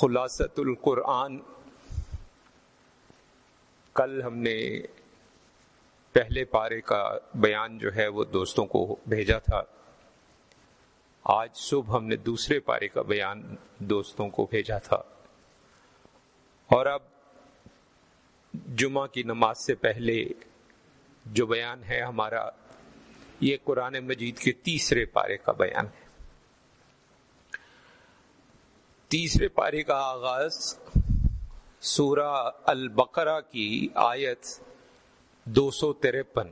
خلاصت القرآن۔ کل ہم نے پہلے پارے کا بیان جو ہے وہ دوستوں کو بھیجا تھا۔ آج صبح ہم نے دوسرے پارے کا بیان دوستوں کو بھیجا تھا۔ اور اب جمعہ کی نماز سے پہلے جو بیان ہے ہمارا، یہ قرآن مجید کے تیسرے پارے کا بیان ہے۔ تیسرے پارے کا آغاز سورہ البقرہ کی آیت دو سو ترپن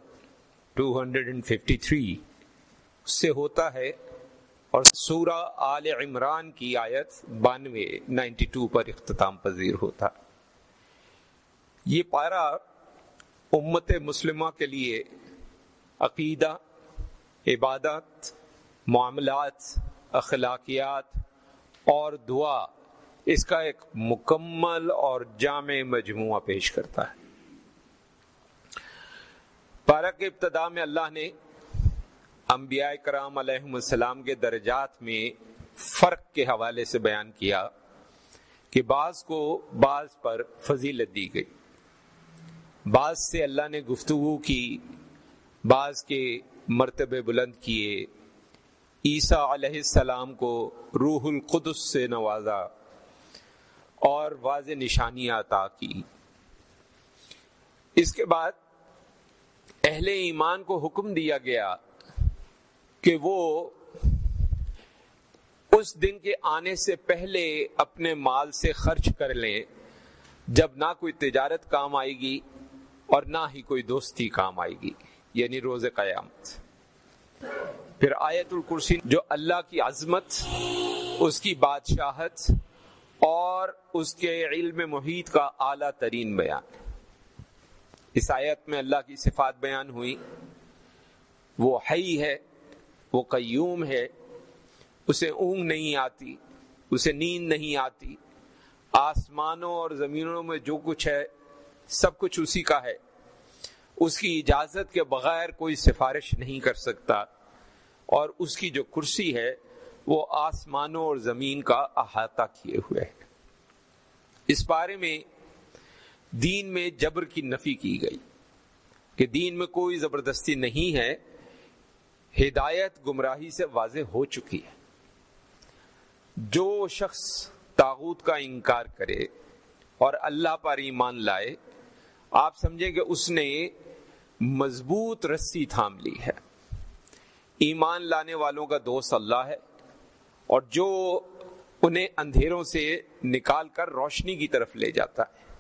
two hundred and fifty three سے ہوتا ہے اور سورہ آل عمران کی آیت بانوے نائنٹی ٹو پر اختتام پذیر ہوتا۔ یہ پارا امت مسلمہ کے لیے عقیدہ عبادت معاملات، اخلاقیات اور دعا اس کا ایک مکمل اور جامع مجموعہ پیش کرتا ہے۔ پارا کے ابتدا میں اللہ نے انبیاء کرام علیہ السلام کے درجات میں فرق کے حوالے سے بیان کیا کہ بعض کو بعض پر فضیلت دی گئی۔ بعض سے اللہ نے گفتگو کی، بعض کے مرتبے بلند کیے۔ عیسیٰ علیہ السلام کو روح القدس سے نوازا اور واضح نشانیاں عطا کی۔ اس کے بعد اہل ایمان کو حکم دیا گیا کہ وہ اس دن کے آنے سے پہلے اپنے مال سے خرچ کر لیں، جب نہ کوئی تجارت کام آئے گی اور نہ ہی کوئی دوستی کام آئے گی یعنی روز قیامت۔ پھر آیت الکرسی جو اللہ کی عظمت، اس کی بادشاہت اور اس کے علم محیط کا اعلیٰ ترین بیان۔ اس آیت میں اللہ کی صفات بیان ہوئی۔ وہ حی ہے، وہ قیوم ہے، اسے اونگ نہیں آتی، اسے نیند نہیں آتی۔ آسمانوں اور زمینوں میں جو کچھ ہے، سب کچھ اسی کا ہے۔ اس کی اجازت کے بغیر کوئی سفارش نہیں کر سکتا۔ اور اس کی جو کرسی ہے وہ آسمانوں اور زمین کا احاطہ کیے ہوئے ہے اس بارے میں دین میں جبر کی نفی کی گئی کہ دین میں کوئی زبردستی نہیں ہے، ہدایت گمراہی سے واضح ہو چکی ہے۔ جو شخص تاغوت کا انکار کرے اور اللہ پر ایمان لائے، آپ سمجھیں کہ اس نے مضبوط رسی تھام لی ہے۔ ایمان لانے والوں کا دوست اللہ ہے اور جو انہیں اندھیروں سے نکال کر روشنی کی طرف لے جاتا ہے۔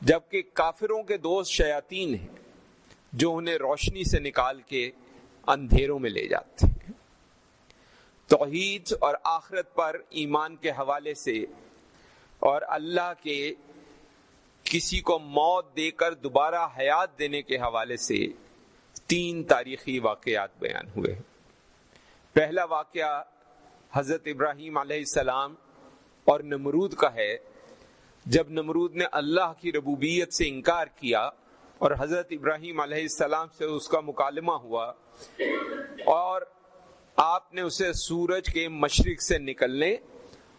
جبکہ کافروں کے دوست شیاطین ہیں جو انہیں روشنی سے نکال کے اندھیروں میں لے جاتے ہیں۔ توحید اور آخرت پر ایمان کے حوالے سے اور اللہ کے کسی کو موت دے کر دوبارہ حیات دینے کے حوالے سے تین تاریخی واقعات بیان ہوئے پہلا واقعہ حضرت ابراہیم علیہ السلام اور نمرود کا ہے۔ جب نمرود نے اللہ کی ربوبیت سے انکار کیا اور حضرت ابراہیم علیہ السلام سے اس کا مکالمہ ہوا اور آپ نے اسے سورج کے مشرق سے نکلنے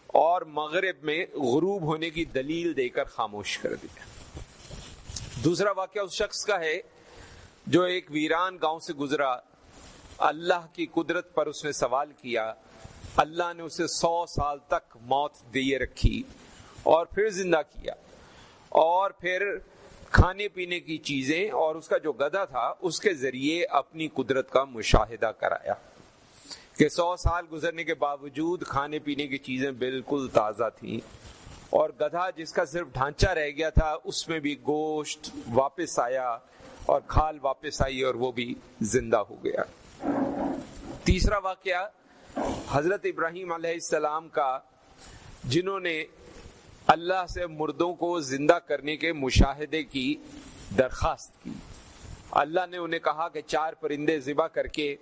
اور مغرب میں غروب ہونے کی دلیل دے کر خاموش کر دیا۔ دوسرا واقعہ اس شخص کا ہے۔ جو ایک ویران گاؤں سے گزرا، اللہ کی قدرت پر اس نے سوال کیا۔ اللہ نے اسے سو سال تک موت دیے رکھی اور پھر زندہ کیا۔ اور پھر کھانے پینے کی چیزیں اور اس کا جو گدھا تھا، اس کے ذریعے اپنی قدرت کا مشاہدہ کرایا۔ کہ سو سال گزرنے کے باوجود کھانے پینے کی چیزیں بالکل تازہ تھیں اور گدھا جس کا صرف ڈھانچہ رہ گیا تھا، اس میں بھی گوشت واپس آیا۔ اور کھال واپس آئی اور وہ بھی زندہ ہو گیا۔ تیسرا واقعہ حضرت ابراہیم علیہ السلام کا، جنہوں نے اللہ سے مردوں کو زندہ کرنے کے مشاہدے کی درخواست کی۔ اللہ نے انہیں کہا کہ چار پرندے ذبح کر کے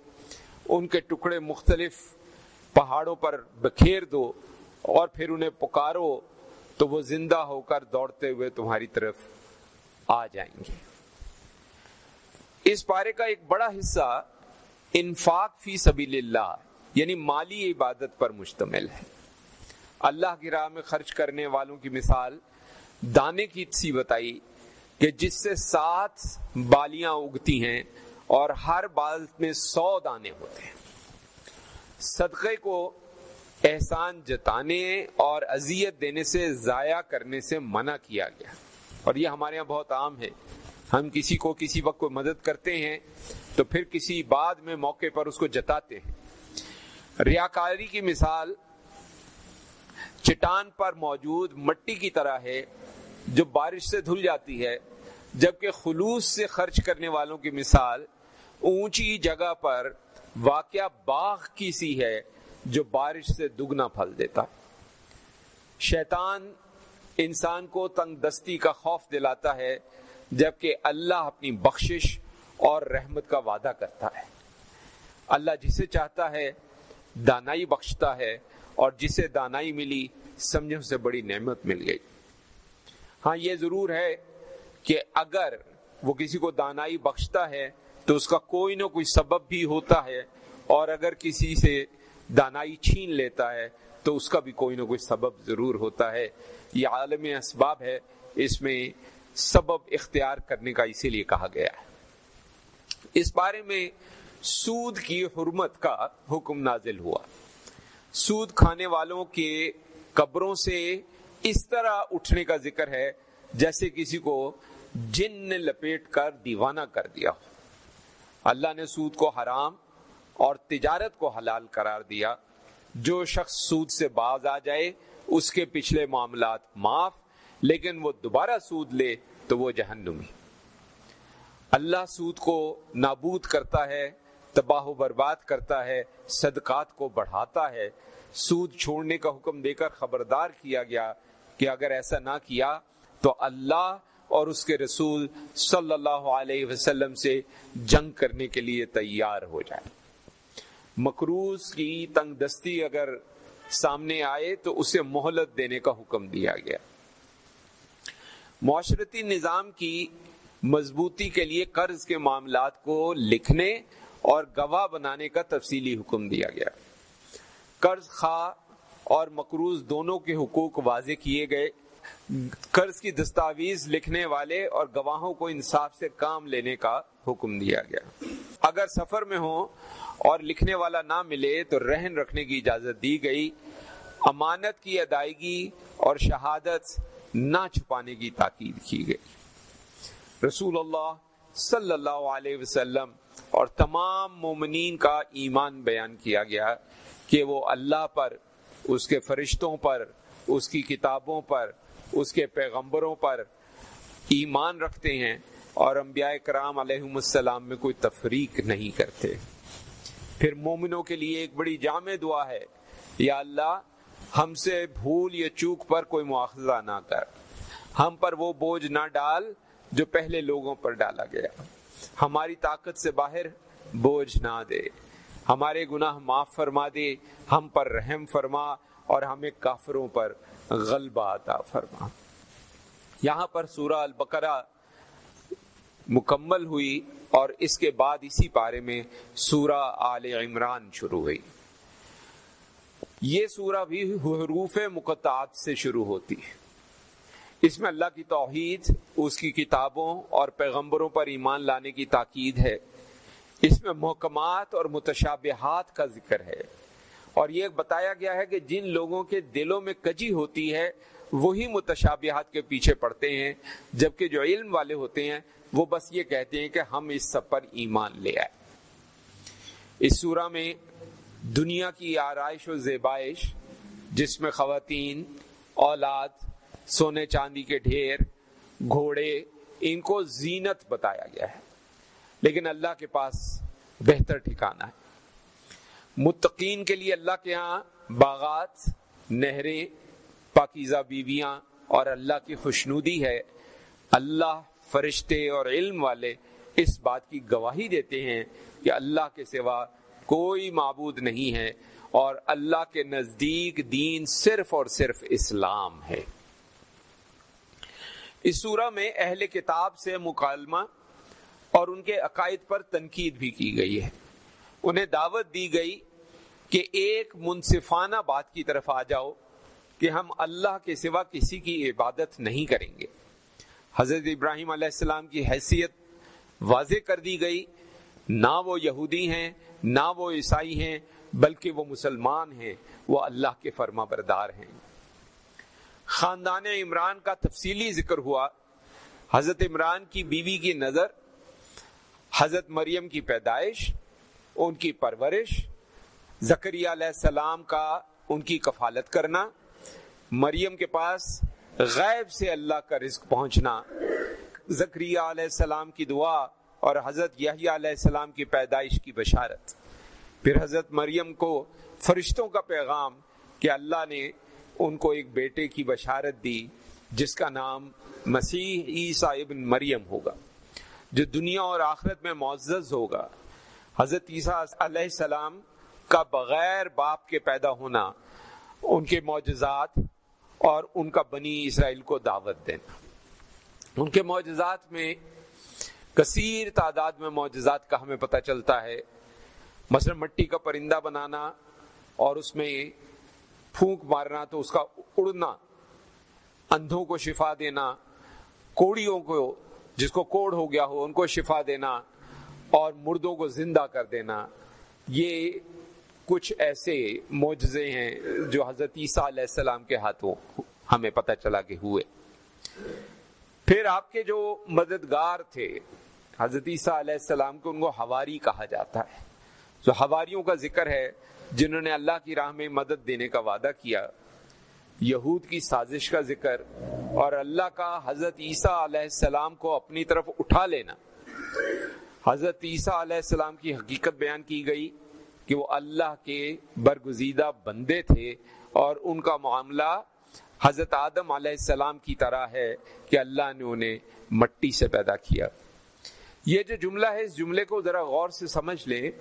ان کے ٹکڑے مختلف پہاڑوں پر بکھیر دو اور پھر انہیں پکارو تو وہ زندہ ہو کر دوڑتے ہوئے تمہاری طرف آ جائیں گے۔ اس پارے کا ایک بڑا حصہ انفاق فی سبیل اللہ یعنی مالی عبادت پر مشتمل ہے۔ اللہ کی راہ میں خرچ کرنے والوں کی مثال دانے کی سی بتائی کہ جس سے سات بالیاں اگتی ہیں اور ہر بال میں سو دانے ہوتے ہیں۔ صدقے کو احسان جتانے اور اذیت دینے سے ضائع کرنے سے منع کیا گیا۔ اور یہ ہمارے یہاں بہت عام ہے۔ ہم کسی کو کسی وقت کو مدد کرتے ہیں تو پھر کسی بعد میں موقع پر اس کو جتاتے ہیں۔ ریاکاری کی مثال چٹان پر موجود مٹی کی طرح ہے جو بارش سے دھل جاتی ہے، جبکہ خلوص سے خرچ کرنے والوں کی مثال اونچی جگہ پر واقع باغ کی سی ہے جو بارش سے دگنا پھل دیتا۔ شیطان انسان کو تنگ دستی کا خوف دلاتا ہے جبکہ اللہ اپنی بخشش اور رحمت کا وعدہ کرتا ہے۔ اللہ جسے چاہتا ہے، دانائی بخشتا ہے اور جسے دانائی ملی سمجھو سے بڑی نعمت مل گئی۔ ہاں یہ ضرور ہے کہ اگر وہ کسی کو دانائی بخشتا ہے تو اس کا کوئی نہ کوئی سبب بھی ہوتا ہے اور اگر کسی سے دانائی چھین لیتا ہے تو اس کا بھی کوئی نہ کوئی سبب ضرور ہوتا ہے۔ یہ عالم اسباب ہے۔ اس میں سبب اختیار کرنے کا اسی لیے کہا گیا ہے۔ اس بارے میں سود کی حرمت کا حکم نازل ہوا۔ سود کھانے والوں کے قبروں سے اس طرح اٹھنے کا ذکر ہے جیسے کسی کو جن نے لپیٹ کر دیوانہ کر دیا اللہ نے سود کو حرام اور تجارت کو حلال قرار دیا۔ جو شخص سود سے باز آ جائے، اس کے پچھلے معاملات معاف لیکن وہ دوبارہ سود لے تو وہ جہنمی۔ اللہ سود کو نابود کرتا ہے، تباہ و برباد کرتا ہے، صدقات کو بڑھاتا ہے۔ سود چھوڑنے کا حکم دے کر خبردار کیا گیا کہ اگر ایسا نہ کیا تو اللہ اور اس کے رسول صلی اللہ علیہ وسلم سے جنگ کرنے کے لیے تیار ہو جائے مکروز کی تنگ دستی اگر سامنے آئے تو اسے مہلت دینے کا حکم دیا گیا۔ معاشرتی نظام کی مضبوطی کے لیے قرض کے معاملات کو لکھنے اور گواہ بنانے کا تفصیلی حکم دیا گیا۔ قرض خواہ اور مقروض دونوں کے حقوق واضح کیے گئے۔ قرض کی دستاویز لکھنے والے اور گواہوں کو انصاف سے کام لینے کا حکم دیا گیا۔ اگر سفر میں ہو اور لکھنے والا نہ ملے تو رہن رکھنے کی اجازت دی گئی۔ امانت کی ادائیگی اور شہادت نہ چھپانے کی تاکید کی گئی۔ رسول اللہ صلی اللہ علیہ وسلم اور تمام مومنین کا ایمان بیان کیا گیا کہ وہ اللہ پر، اس کے فرشتوں پر، اس کی کتابوں پر، اس کے پیغمبروں پر ایمان رکھتے ہیں اور انبیاء کرام علیہ السلام میں کوئی تفریق نہیں کرتے۔ پھر مومنوں کے لیے ایک بڑی جامع دعا ہے، یا اللہ ہم سے بھول یا چوک پر کوئی مواخذہ نہ کر۔ ہم پر وہ بوجھ نہ ڈال جو پہلے لوگوں پر ڈالا گیا۔ ہماری طاقت سے باہر بوجھ نہ دے۔ ہمارے گناہ معاف فرما دے۔ ہم پر رحم فرما اور ہمیں کافروں پر غلبہ عطا فرما۔ یہاں پر سورہ البقرہ مکمل ہوئی اور اس کے بعد اسی پارے میں سورہ آل عمران شروع ہوئی۔ یہ سورہ بھی حروف مقطعات سے شروع ہوتی ہے۔ اس میں اللہ کی توحید، اس کی کتابوں اور پیغمبروں پر ایمان لانے کی تاکید ہے۔ اس میں محکمات اور متشابہات کا ذکر ہے۔ اور یہ بتایا گیا ہے کہ جن لوگوں کے دلوں میں کجی ہوتی ہے، وہی متشابہات کے پیچھے پڑتے ہیں۔ جبکہ جو علم والے ہوتے ہیں، وہ بس یہ کہتے ہیں کہ ہم اس سب پر ایمان لے آئے۔ اس سورہ میں دنیا کی آرائش و زیبائش، جس میں خواتین، اولاد، سونے چاندی کے ڈھیر، گھوڑے، ان کو زینت بتایا گیا ہے۔ لیکن اللہ کے پاس بہتر ٹھکانا ہے۔ متقین کے لیے اللہ کے ہاں باغات، نہریں، پاکیزہ بیویاں اور اللہ کی خوشنودی ہے۔ اللہ فرشتے اور علم والے اس بات کی گواہی دیتے ہیں کہ اللہ کے سوا کوئی معبود نہیں ہے اور اللہ کے نزدیک دین صرف اور صرف اسلام ہے۔ اس سورہ میں اہل کتاب سے مکالمہ اور ان کے عقائد پر تنقید بھی کی گئی ہے۔ انہیں دعوت دی گئی کہ ایک منصفانہ بات کی طرف آ جاؤ کہ ہم اللہ کے سوا کسی کی عبادت نہیں کریں گے۔ حضرت ابراہیم علیہ السلام کی حیثیت واضح کر دی گئی۔ نہ وہ یہودی ہیں نہ وہ عیسائی ہیں بلکہ وہ مسلمان ہیں، وہ اللہ کے فرما بردار ہیں۔ خاندان عمران کا تفصیلی ذکر ہوا۔ حضرت عمران کی بیوی کی نظر، حضرت مریم کی پیدائش، ان کی پرورش زکریہ علیہ السلام کا ان کی کفالت کرنا، مریم کے پاس غیب سے اللہ کا رزق پہنچنا۔ زکریہ علیہ السلام کی دعا اور حضرت یحییٰ علیہ السلام کی پیدائش کی بشارت۔ پھر حضرت مریم کو فرشتوں کا پیغام کہ اللہ نے ان کو ایک بیٹے کی بشارت دی، جس کا نام مسیح عیسیٰ ابن مریم ہوگا، جو دنیا اور آخرت میں معزز ہوگا۔ حضرت عیسیٰ علیہ السلام کا بغیر باپ کے پیدا ہونا، ان کے معجزات اور ان کا بنی اسرائیل کو دعوت دینا۔ ان کے معجزات میں کثیر تعداد میں معجزات کا ہمیں پتہ چلتا ہے۔ مثلا مٹی کا پرندہ بنانا اور اس میں پھونک مارنا، تو اس کا اڑنا، اندھوں کو شفا دینا، کوڑیوں کو، جس کو کوڑ ہو گیا ہو، ان کو شفا دینا اور مردوں کو زندہ کر دینا۔ یہ کچھ ایسے معجزے ہیں جو حضرت عیسیٰ علیہ السلام کے ہاتھوں ہمیں پتہ چلا کہ ہوئے۔ پھر آپ کے جو مددگار تھے حضرت عیسیٰ علیہ السلام کو ان کو ہواری کہا جاتا ہے۔ جو ہواریوں کا ذکر ہے، جنہوں نے اللہ کی راہ میں مدد دینے کا وعدہ کیا، یہود کی سازش کا ذکر اور اللہ کا حضرت عیسیٰ علیہ السلام کو اپنی طرف اٹھا لینا۔ حضرت عیسیٰ علیہ السلام کی حقیقت بیان کی گئی کہ وہ اللہ کے برگزیدہ بندے تھے اور ان کا معاملہ حضرت آدم علیہ السلام کی طرح ہے کہ اللہ نے انہیں مٹی سے پیدا کیا۔ یہ جو جملہ ہے اس جملے کو ذرا غور سے سمجھ لیں،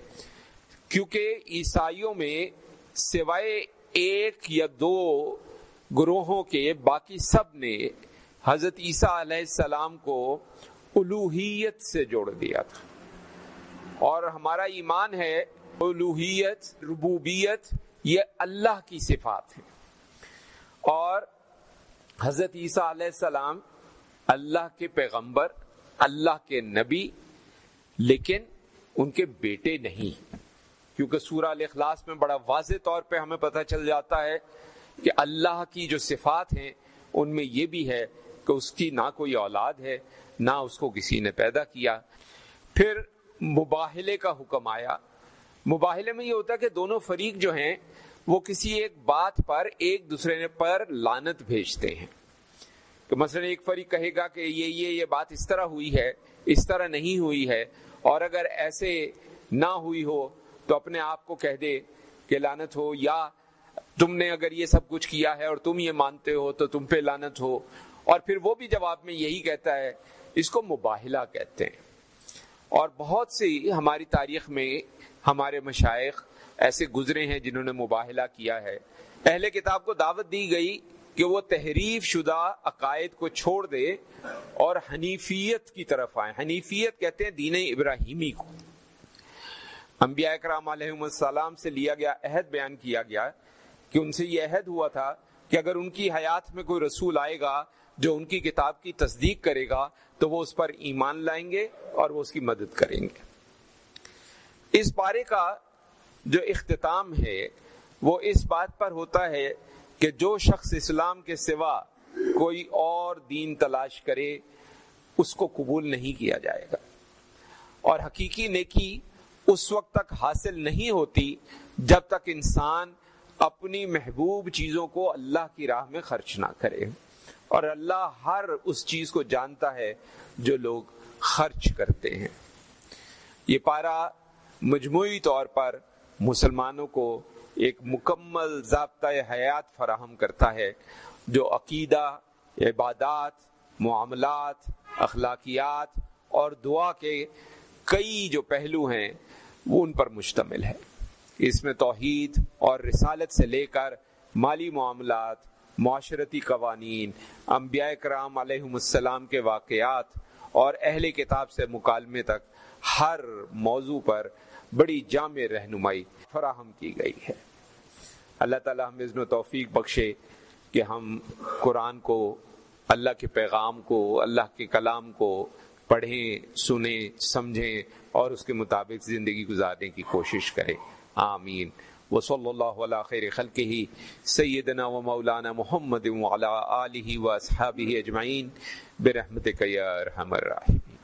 کیونکہ عیسائیوں میں سوائے ایک یا دو گروہوں کے باقی سب نے حضرت عیسیٰ علیہ السلام کو الوحیت سے جوڑ دیا تھا۔ اور ہمارا ایمان ہے الوحیت ربوبیت، یہ اللہ کی صفات ہے اور حضرت عیسیٰ علیہ السلام اللہ کے پیغمبر اللہ کے نبی، لیکن ان کے بیٹے نہیں۔ کیونکہ سورہ الاخلاص میں بڑا واضح طور پہ ہمیں پتہ چل جاتا ہے کہ اللہ کی جو صفات ہیں، ان میں یہ بھی ہے کہ اس کی نہ کوئی اولاد ہے، نہ اس کو کسی نے پیدا کیا۔ پھر مباہلے کا حکم آیا۔ مباہلے میں یہ ہوتا ہے کہ دونوں فریق جو ہیں، وہ کسی ایک بات پر ایک دوسرے پر لانت بھیجتے ہیں۔ تو مثلا ایک فریق کہے گا کہ یہ یہ یہ بات اس طرح ہوئی ہے، اس طرح نہیں ہوئی ہے، اور اگر ایسے نہ ہوئی ہو تو اپنے آپ کو کہہ دے کہ لانت ہو، یا تم نے اگر یہ سب کچھ کیا ہے اور تم یہ مانتے ہو تو تم پہ لانت ہو۔ اور پھر وہ بھی جواب میں یہی کہتا ہے، اس کو مباہلہ کہتے ہیں۔ اور بہت سی ہماری تاریخ میں ہمارے مشائق ایسے گزرے ہیں جنہوں نے مباہلہ کیا ہے۔ اہل کتاب کو دعوت دی گئی کہ وہ تحریف شدہ عقائد کو چھوڑ دے اور حنیفیت کی طرف آئے۔ حنیفیت کہتے ہیں دین ابراہیمی کو۔ انبیاء اکرام علیہ السلام سے لیا گیا، عہد بیان کیا گیا کہ ان سے یہ عہد ہوا تھا کہ اگر ان کی حیات میں کوئی رسول آئے گا جو ان کی کتاب کی تصدیق کرے گا تو وہ اس پر ایمان لائیں گے اور وہ اس کی مدد کریں گے۔ اس پارے کا جو اختتام ہے وہ اس بات پر ہوتا ہے کہ جو شخص اسلام کے سوا کوئی اور دین تلاش کرے، اس کو قبول نہیں کیا جائے گا۔ اور حقیقی نیکی اس وقت تک حاصل نہیں ہوتی جب تک انسان اپنی محبوب چیزوں کو اللہ کی راہ میں خرچ نہ کرے۔ اور اللہ ہر اس چیز کو جانتا ہے جو لوگ خرچ کرتے ہیں۔ یہ پارا مجموعی طور پر مسلمانوں کو ایک مکمل ضابطۂ حیات فراہم کرتا ہے جو عقیدہ، عبادات، معاملات، اخلاقیات اور دعا کے کئی جو پہلو ہیں، وہ ان پر مشتمل ہے۔ اس میں توحید اور رسالت سے لے کر مالی معاملات، معاشرتی قوانین، انبیاء کرام علیہ السلام کے واقعات اور اہل کتاب سے مکالمے تک ہر موضوع پر بڑی جامع رہنمائی فراہم کی گئی ہے۔ اللہ تعالیٰ ہم اذن و توفیق بخشے کہ ہم قرآن کو، اللہ کے پیغام کو، اللہ کے کلام کو پڑھیں، سنیں، سمجھیں اور اس کے مطابق زندگی گزارنے کی کوشش کریں۔ آمین۔ وصلی اللہ علیہ خیر خلقہ، سیدنا و مولانا محمد وعلا آلہ و اصحابہ اجمعین، برحمتک یا ارحم الراحمین۔